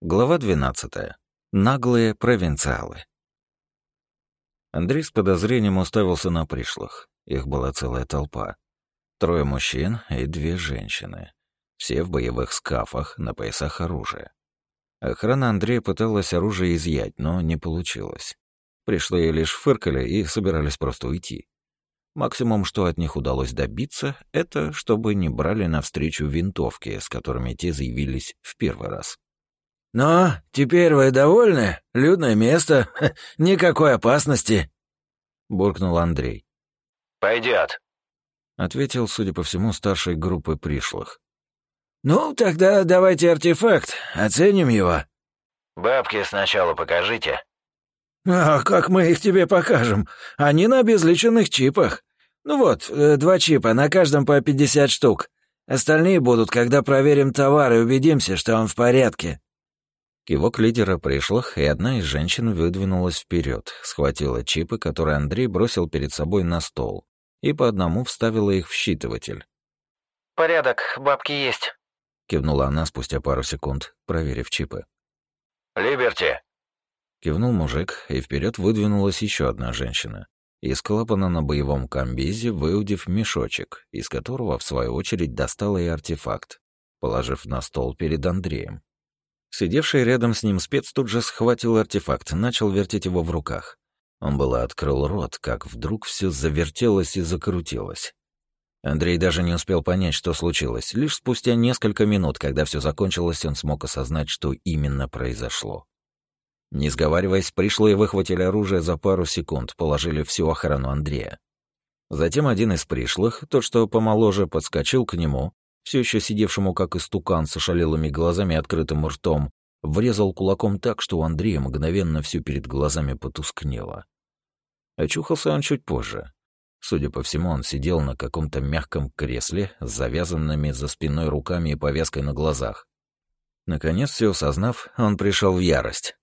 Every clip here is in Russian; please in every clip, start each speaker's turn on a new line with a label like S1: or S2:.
S1: Глава 12. Наглые провинциалы. Андрей с подозрением уставился на пришлых. Их была целая толпа. Трое мужчин и две женщины. Все в боевых скафах, на поясах оружия. Охрана Андрея пыталась оружие изъять, но не получилось. Пришлые лишь фыркали и собирались просто уйти. Максимум, что от них удалось добиться, это чтобы не брали навстречу винтовки, с которыми те заявились в первый раз.
S2: «Но теперь вы довольны? Людное место, никакой опасности», — буркнул Андрей.
S3: «Пойдет», —
S1: ответил, судя по всему, старшей группы пришлых.
S2: «Ну, тогда давайте артефакт, оценим его».
S3: «Бабки сначала покажите».
S2: «А как мы их тебе покажем? Они на обезличенных чипах. Ну вот, э, два чипа, на каждом по пятьдесят штук. Остальные будут, когда проверим товар и убедимся, что он в порядке».
S1: Кивок лидера пришлых, и одна из женщин выдвинулась вперед, схватила чипы, которые Андрей бросил перед собой на стол, и по одному вставила их в считыватель.
S3: «Порядок, бабки есть», —
S1: кивнула она спустя пару секунд, проверив чипы.
S3: «Либерти!»
S1: — кивнул мужик, и вперед выдвинулась еще одна женщина. Из клапана на боевом комбизе, выудив мешочек, из которого, в свою очередь, достала и артефакт, положив на стол перед Андреем. Сидевший рядом с ним спец тут же схватил артефакт, начал вертеть его в руках. Он было открыл рот, как вдруг все завертелось и закрутилось. Андрей даже не успел понять, что случилось. Лишь спустя несколько минут, когда все закончилось, он смог осознать, что именно произошло. Не сговариваясь, пришлые выхватили оружие за пару секунд, положили всю охрану Андрея. Затем один из пришлых, тот, что помоложе, подскочил к нему, все еще сидевшему как истукан с ошалелыми глазами и открытым ртом, врезал кулаком так, что у Андрея мгновенно все перед глазами потускнело. Очухался он чуть позже. Судя по всему, он сидел на каком-то мягком кресле с завязанными за спиной руками и повязкой на глазах. Наконец, все осознав, он пришел в ярость.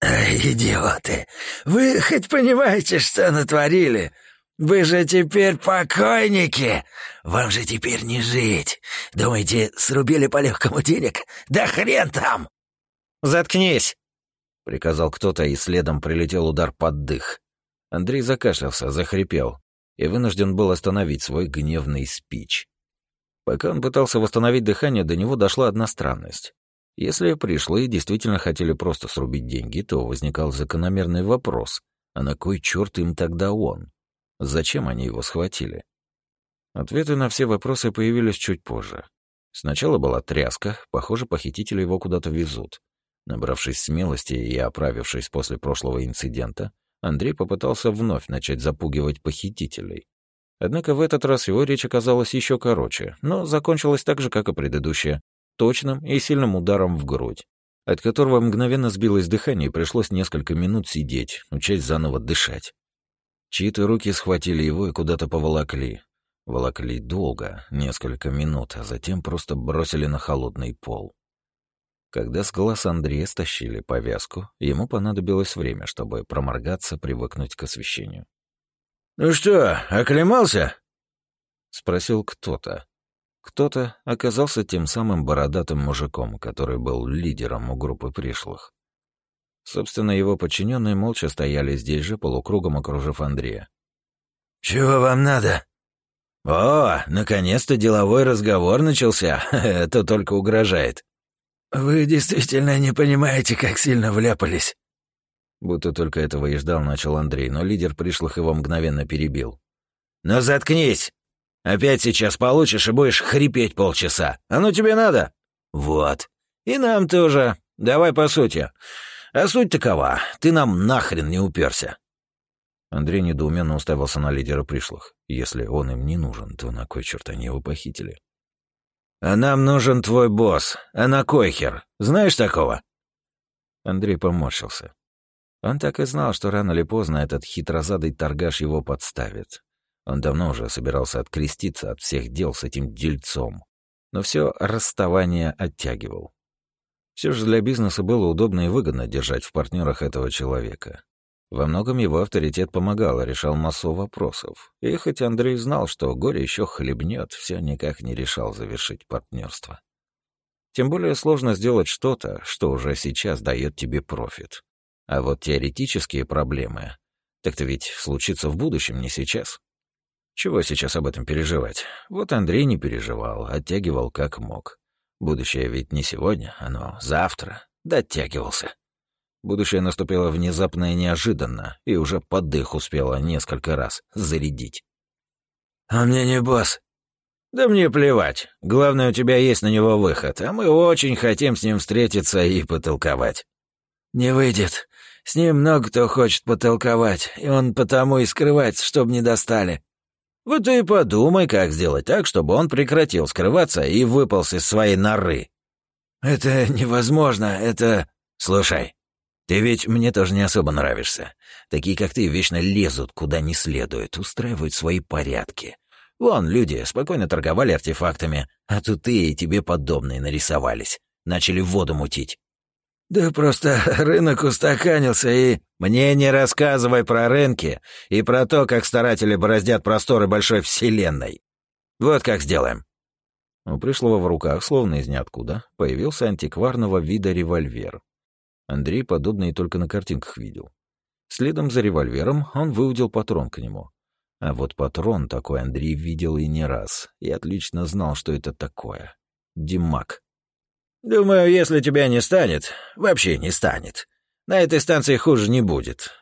S2: «Идиоты! Вы хоть понимаете, что натворили? Вы же теперь покойники! Вам же теперь не жить! Думаете, срубили по-легкому денег? Да хрен там!»
S1: «Заткнись!» — приказал кто-то, и следом прилетел удар под дых. Андрей закашлялся, захрипел и вынужден был остановить свой гневный спич. Пока он пытался восстановить дыхание, до него дошла одна странность. Если пришлые действительно хотели просто срубить деньги, то возникал закономерный вопрос, а на кой черт им тогда он? Зачем они его схватили? Ответы на все вопросы появились чуть позже. Сначала была тряска, похоже, похитители его куда-то везут. Набравшись смелости и оправившись после прошлого инцидента, Андрей попытался вновь начать запугивать похитителей. Однако в этот раз его речь оказалась еще короче, но закончилась так же, как и предыдущая, точным и сильным ударом в грудь, от которого мгновенно сбилось дыхание и пришлось несколько минут сидеть, учась заново дышать. Чьи-то руки схватили его и куда-то поволокли. Волокли долго, несколько минут, а затем просто бросили на холодный пол. Когда с глаз Андрея стащили повязку, ему понадобилось время, чтобы проморгаться, привыкнуть к освещению.
S2: «Ну что, оклемался?»
S1: — спросил кто-то. Кто-то оказался тем самым бородатым мужиком, который был лидером у группы пришлых. Собственно, его подчиненные молча стояли здесь же, полукругом окружив Андрея.
S2: «Чего вам надо?» «О, наконец-то деловой разговор начался. Это только угрожает». «Вы действительно не понимаете, как сильно вляпались».
S1: Будто только этого и ждал, начал Андрей, но лидер пришлых его мгновенно перебил.
S2: «Ну заткнись! Опять сейчас получишь и будешь хрипеть полчаса. А ну тебе надо?» «Вот. И нам тоже. Давай по сути. А суть такова, ты нам нахрен не уперся.
S1: Андрей недоуменно уставился на лидера пришлых. Если он им не нужен, то на кой черт они его похитили?
S2: «А нам нужен твой босс. А на кой хер? Знаешь такого?»
S1: Андрей поморщился. Он так и знал, что рано или поздно этот хитрозадый торгаш его подставит. Он давно уже собирался откреститься от всех дел с этим дельцом. Но все расставание оттягивал. Все же для бизнеса было удобно и выгодно держать в партнерах этого человека. Во многом его авторитет помогал, решал массу вопросов. И хоть Андрей знал, что горе еще хлебнет, все никак не решал завершить партнерство. Тем более сложно сделать что-то, что уже сейчас дает тебе профит. А вот теоретические проблемы, так-то ведь случится в будущем, не сейчас. Чего сейчас об этом переживать? Вот Андрей не переживал, оттягивал как мог. Будущее ведь не сегодня, оно завтра. Дотягивался. Будущее наступило внезапно и неожиданно, и уже подых успело несколько раз зарядить.
S2: «А мне не босс».
S1: «Да мне плевать. Главное, у тебя есть на него выход, а мы очень хотим с ним встретиться и потолковать».
S2: «Не выйдет. С ним много кто хочет потолковать, и он потому и скрывается, чтобы не достали».
S1: Вот и подумай, как сделать так, чтобы он прекратил скрываться и выполз из своей норы.
S2: Это невозможно, это...
S1: Слушай, ты ведь мне тоже не особо нравишься. Такие, как ты, вечно лезут куда не следует, устраивают свои порядки. Вон, люди спокойно торговали артефактами, а тут ты и тебе подобные нарисовались. Начали воду мутить.
S2: Да просто рынок устаканился и...
S1: Мне не рассказывай про рынки и про то, как старатели бороздят просторы большой вселенной. Вот как сделаем. У пришлого в руках, словно из ниоткуда, появился антикварного вида револьвер. Андрей подобный только на картинках видел. Следом за револьвером он выудил патрон к нему. А вот патрон такой Андрей видел и не раз, и отлично знал, что это такое. Димак. Думаю, если тебя не станет, вообще не станет. На этой станции хуже не будет.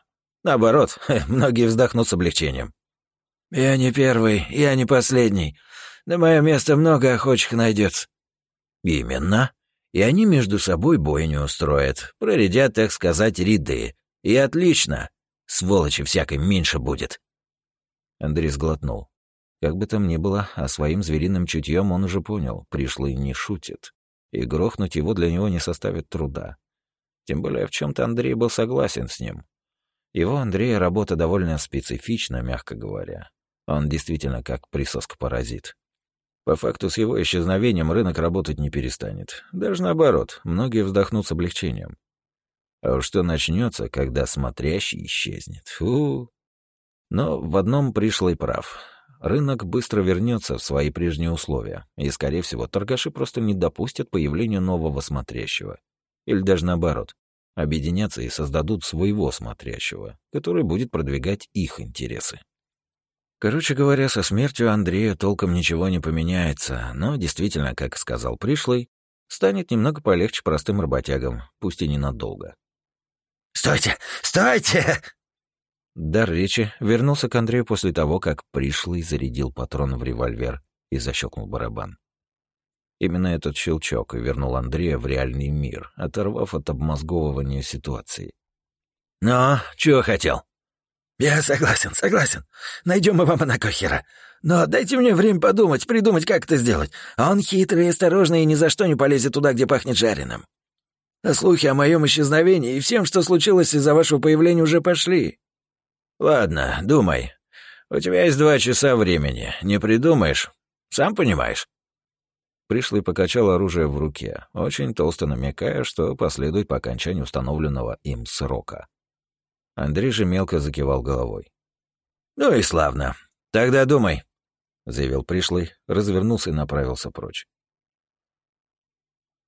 S1: Наоборот, многие вздохнут с облегчением.
S2: Я не первый, я не последний. На мое место много охочих найдется.
S1: Именно. И они между собой бойню устроят, проредят, так сказать, ряды. И отлично. Сволочи всякой меньше будет. Андрей сглотнул. Как бы там ни было, а своим звериным чутьем он уже понял, пришлый не шутит и грохнуть его для него не составит труда. Тем более в чем-то Андрей был согласен с ним. Его Андрея работа довольно специфична, мягко говоря. Он действительно как присоска-паразит. По факту с его исчезновением рынок работать не перестанет. Даже наоборот, многие вздохнут с облегчением. А уж что начнется, когда смотрящий исчезнет. Фу. Но в одном пришлый прав рынок быстро вернется в свои прежние условия, и, скорее всего, торгаши просто не допустят появления нового смотрящего. Или даже наоборот, объединятся и создадут своего смотрящего, который будет продвигать их интересы. Короче говоря, со смертью Андрея толком ничего не поменяется, но действительно, как сказал пришлый, станет немного полегче простым работягам, пусть и ненадолго.
S2: «Стойте! Стойте!»
S1: Дар речи вернулся к Андрею после того, как пришлый зарядил патрон в револьвер и защелкнул барабан. Именно этот щелчок и вернул Андрея в реальный мир, оторвав от обмозговывания ситуации.
S2: «Ну, чего хотел?» «Я согласен, согласен. Найдем мы вам Анакохера. Но дайте мне время подумать, придумать, как это сделать. А он хитрый и осторожный и ни за что не полезет туда, где пахнет жареным. А слухи о моем исчезновении и всем, что случилось из-за вашего появления, уже пошли.
S1: «Ладно, думай. У тебя есть два часа времени. Не придумаешь? Сам понимаешь». Пришлый покачал оружие в руке, очень толсто намекая, что последует по окончанию установленного им срока. Андрей же мелко закивал головой. «Ну и славно. Тогда думай», — заявил пришлый, развернулся и направился прочь.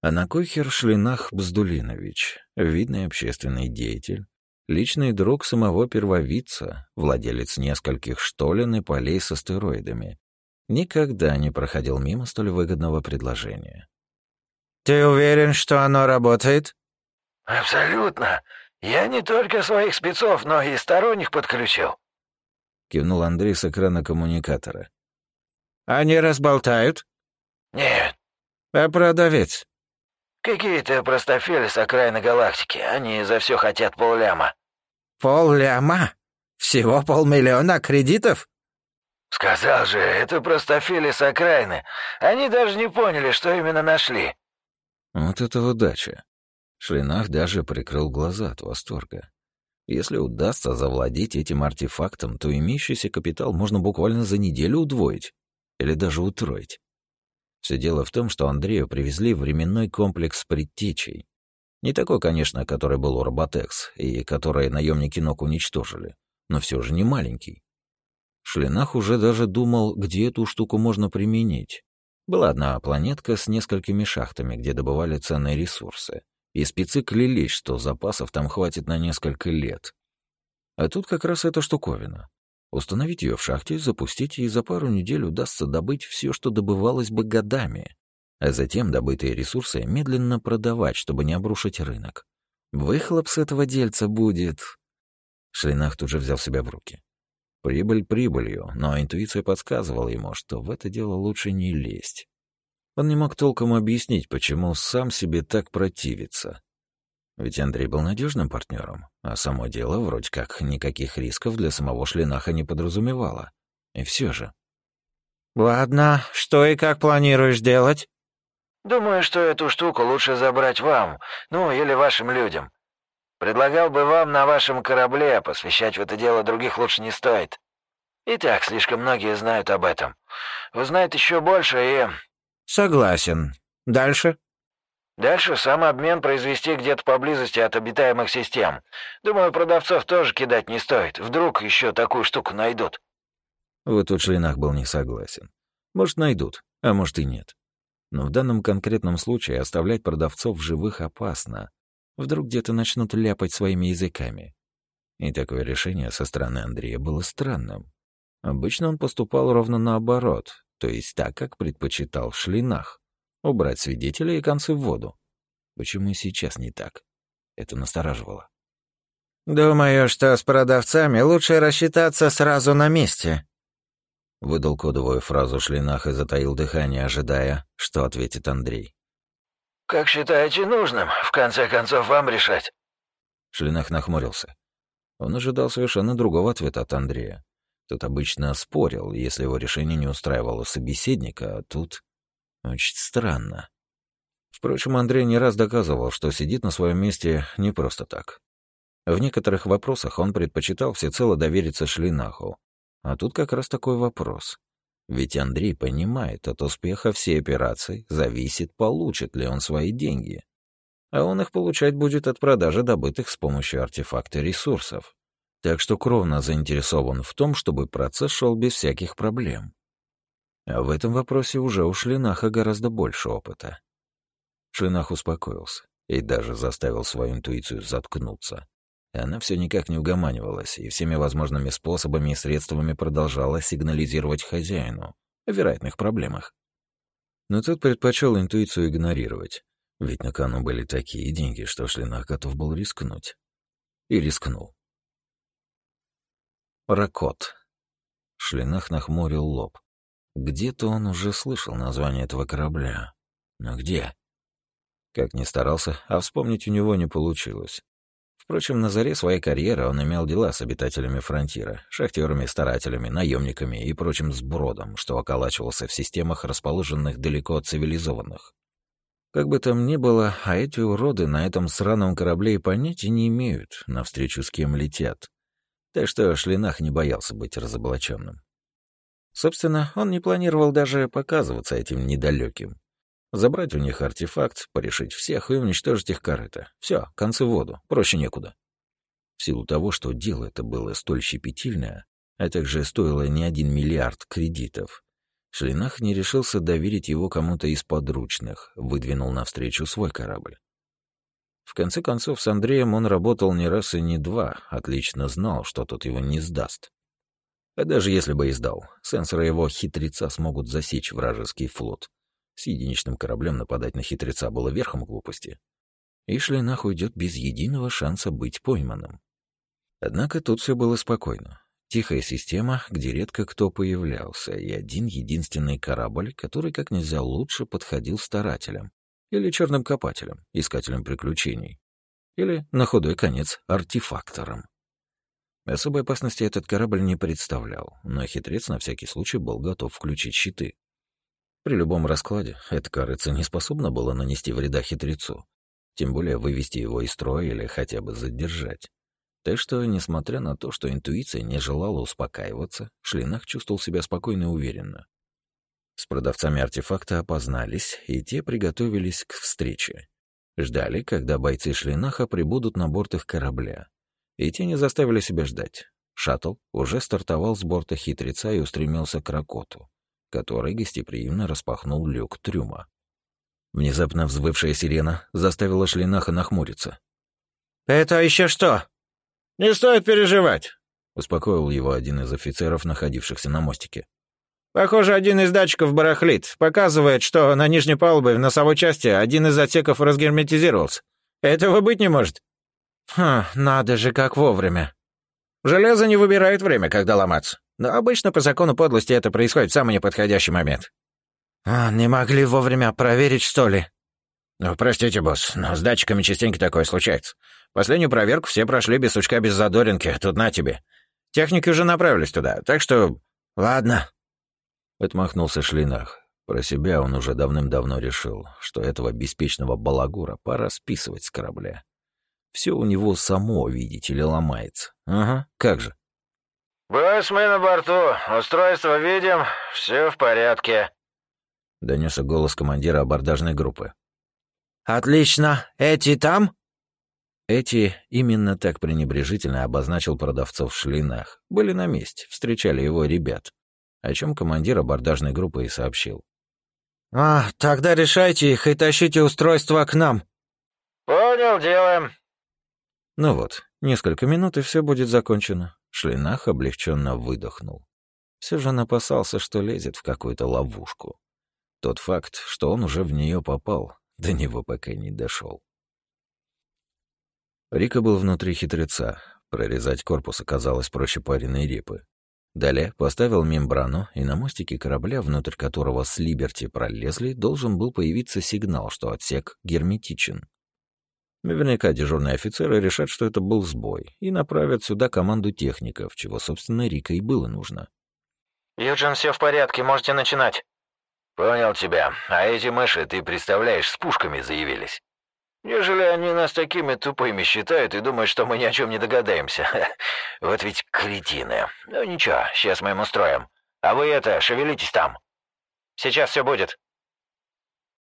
S1: Анакойхер Шлинах Бздулинович, видный общественный деятель, Личный друг самого первовица, владелец нескольких штолен и полей с астероидами, никогда не проходил мимо столь выгодного предложения.
S2: «Ты уверен, что оно работает?»
S3: «Абсолютно. Я не только своих спецов, но и сторонних подключил», —
S1: кивнул Андрей с экрана коммуникатора.
S2: «Они разболтают?»
S3: «Нет».
S2: «А продавец?»
S3: «Какие-то простофили с окраины галактики. Они за все хотят полляма».
S2: «Полляма? Всего полмиллиона кредитов?»
S3: «Сказал же, это простофили с окраины. Они даже не поняли, что именно нашли».
S1: Вот это удача. Шлинах даже прикрыл глаза от восторга. Если удастся завладеть этим артефактом, то имеющийся капитал можно буквально за неделю удвоить или даже утроить. Все дело в том, что Андрею привезли временной комплекс предтечей. Не такой, конечно, который был у Роботекс, и который наемники Нок уничтожили, но все же не маленький. Шлинах уже даже думал, где эту штуку можно применить. Была одна планетка с несколькими шахтами, где добывали ценные ресурсы. И спецы клялись, что запасов там хватит на несколько лет. А тут как раз эта штуковина. Установить ее в шахте, запустить, и за пару недель удастся добыть все, что добывалось бы годами. А затем добытые ресурсы медленно продавать, чтобы не обрушить рынок. Выхлоп с этого дельца будет... Шлинах тут же взял себя в руки. Прибыль прибылью, но интуиция подсказывала ему, что в это дело лучше не лезть. Он не мог толком объяснить, почему сам себе так противится. Ведь Андрей был надежным партнером, а само дело вроде как никаких рисков для самого Шлинаха не подразумевало. И все же.
S2: «Ладно, что и как планируешь делать?»
S3: «Думаю, что эту штуку лучше забрать вам, ну или вашим людям. Предлагал бы вам на вашем корабле, посвящать в это дело других лучше не стоит. И так слишком многие знают об этом. Узнают еще больше и...»
S2: «Согласен. Дальше?»
S3: «Дальше сам обмен произвести где-то поблизости от обитаемых систем. Думаю, продавцов тоже кидать не стоит. Вдруг еще такую штуку найдут».
S1: Вот тут Шлинах был не согласен. Может, найдут, а может и нет. Но в данном конкретном случае оставлять продавцов в живых опасно. Вдруг где-то начнут ляпать своими языками. И такое решение со стороны Андрея было странным. Обычно он поступал ровно наоборот, то есть так, как предпочитал шлинах. Убрать свидетелей и концы в воду. Почему сейчас не так? Это настораживало.
S2: «Думаю, что с продавцами лучше рассчитаться сразу на месте», — выдал кодовую фразу шлинах и затаил дыхание, ожидая, что ответит Андрей.
S3: «Как считаете нужным? В конце концов, вам решать».
S1: Шлинах нахмурился. Он ожидал совершенно другого ответа от Андрея. Тот обычно спорил, если его решение не устраивало собеседника, а тут... Очень странно. Впрочем, Андрей не раз доказывал, что сидит на своем месте не просто так. В некоторых вопросах он предпочитал всецело довериться Шлинаху. А тут как раз такой вопрос. Ведь Андрей понимает, от успеха всей операции зависит, получит ли он свои деньги. А он их получать будет от продажи добытых с помощью артефакта ресурсов. Так что кровно заинтересован в том, чтобы процесс шел без всяких проблем. А в этом вопросе уже у Шлинаха гораздо больше опыта. Шлинах успокоился и даже заставил свою интуицию заткнуться. Она все никак не угоманивалась и всеми возможными способами и средствами продолжала сигнализировать хозяину о вероятных проблемах. Но тот предпочел интуицию игнорировать, ведь на кону были такие деньги, что Шлинах готов был рискнуть. И рискнул. Ракот. Шлинах нахмурил лоб. Где-то он уже слышал название этого корабля. Но где? Как ни старался, а вспомнить у него не получилось. Впрочем, на заре своей карьеры он имел дела с обитателями фронтира, шахтерами, старателями, наемниками и прочим сбродом, что околачивался в системах, расположенных далеко от цивилизованных. Как бы там ни было, а эти уроды на этом сраном корабле и понятия не имеют, навстречу с кем летят. Так что Шлинах не боялся быть разоблаченным. Собственно, он не планировал даже показываться этим недалеким. Забрать у них артефакт, порешить всех и уничтожить их корыто. Все, концы в воду, проще некуда. В силу того, что дело это было столь щепетильное, а также стоило не один миллиард кредитов, Шлинах не решился доверить его кому-то из подручных, выдвинул навстречу свой корабль. В конце концов, с Андреем он работал не раз и не два, отлично знал, что тот его не сдаст. А даже если бы и сдал, сенсоры его хитреца смогут засечь вражеский флот, с единичным кораблем нападать на хитреца было верхом глупости. И Шлинах уйдет без единого шанса быть пойманным. Однако тут все было спокойно. Тихая система, где редко кто появлялся, и один единственный корабль, который как нельзя лучше подходил старателям или черным копателям, искателям приключений, или, на худой конец, артефакторам. Особой опасности этот корабль не представлял, но хитрец на всякий случай был готов включить щиты. При любом раскладе эта корыца не способна была нанести вреда хитрецу, тем более вывести его из строя или хотя бы задержать. Так что, несмотря на то, что интуиция не желала успокаиваться, Шлинах чувствовал себя спокойно и уверенно. С продавцами артефакта опознались, и те приготовились к встрече. Ждали, когда бойцы Шлинаха прибудут на борт их корабля. И те не заставили себя ждать. Шаттл уже стартовал с борта хитреца и устремился к Ракоту который гостеприимно распахнул люк трюма. Внезапно взвывшая сирена заставила Шлинаха нахмуриться.
S2: «Это еще что?» «Не стоит переживать», —
S1: успокоил его один из офицеров, находившихся на мостике.
S2: «Похоже, один из датчиков барахлит. Показывает, что на нижней палубе в носовой части один из отсеков разгерметизировался. Этого быть не может». «Хм, надо же, как вовремя». «Железо не выбирает время, когда ломаться. Но обычно по закону подлости это происходит в самый неподходящий момент». «А, не могли вовремя проверить, что ли?» «Ну, простите, босс, но с датчиками частенько такое случается. Последнюю проверку все прошли без сучка, без задоринки. Тут на тебе. Техники уже направились туда, так что... Ладно».
S1: Отмахнулся Шлинах. Про себя он уже давным-давно решил, что этого беспечного балагура пора списывать с корабля. Все у него само, видите ли, ломается. Ага, как же.
S3: «Босс, мы на борту. Устройство видим. Все в порядке», —
S1: донесся голос командира абордажной группы.
S2: «Отлично. Эти там?»
S1: Эти именно так пренебрежительно обозначил продавцов в шлинах. Были на месте, встречали его ребят. О чем командир абордажной группы и сообщил.
S2: «А, тогда решайте их и тащите устройство к нам».
S3: «Понял, делаем».
S1: Ну вот, несколько минут, и все будет закончено. Шлинах облегченно выдохнул. Все же он опасался, что лезет в какую-то ловушку. Тот факт, что он уже в нее попал, до него пока не дошел. Рика был внутри хитреца. Прорезать корпус оказалось проще пареной репы. Далее поставил мембрану, и на мостике корабля, внутрь которого с Либерти пролезли, должен был появиться сигнал, что отсек герметичен. Наверняка дежурные офицеры решат, что это был сбой, и направят сюда команду техников, чего, собственно, Рика и было нужно.
S3: «Юджин, все в порядке, можете начинать». «Понял тебя. А эти мыши, ты представляешь, с пушками заявились. Нежели они нас такими тупыми считают и думают, что мы ни о чем не догадаемся. Вот ведь кретины. Ну ничего, сейчас мы им устроим. А вы это, шевелитесь там. Сейчас все будет.